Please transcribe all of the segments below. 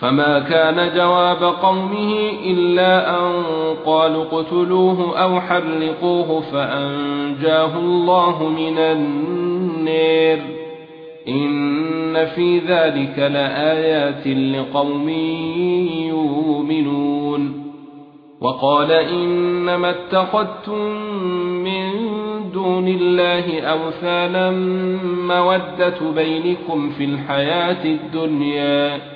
فما كان جواب قومه إلا أن قالوا اقتلوه أو حرقوه فأنجاه الله من النار إن في ذلك لآيات لقوم يؤمنون. وقال إنما اتخذتم من دون الله أوثانا مودة بينكم في الحياة الدنيا.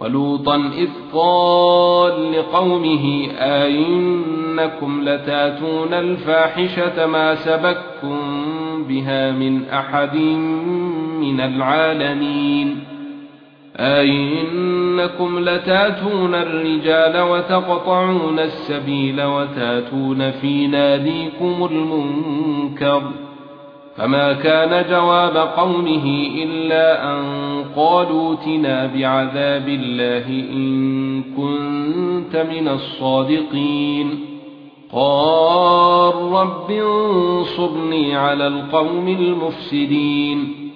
ولوطا إذ قال لقومه آئنكم لتأتون الفاحشة ما سبككم بها من أحد من العالمين أئنكم لتأتون الرجال وتقطعون السبيل وتأتون في ناديكم المنكر فما كان جواب قومه إلا أن قالوا تنا بعذاب الله إن كنت من الصادقين قال رب انصرني على القوم المفسدين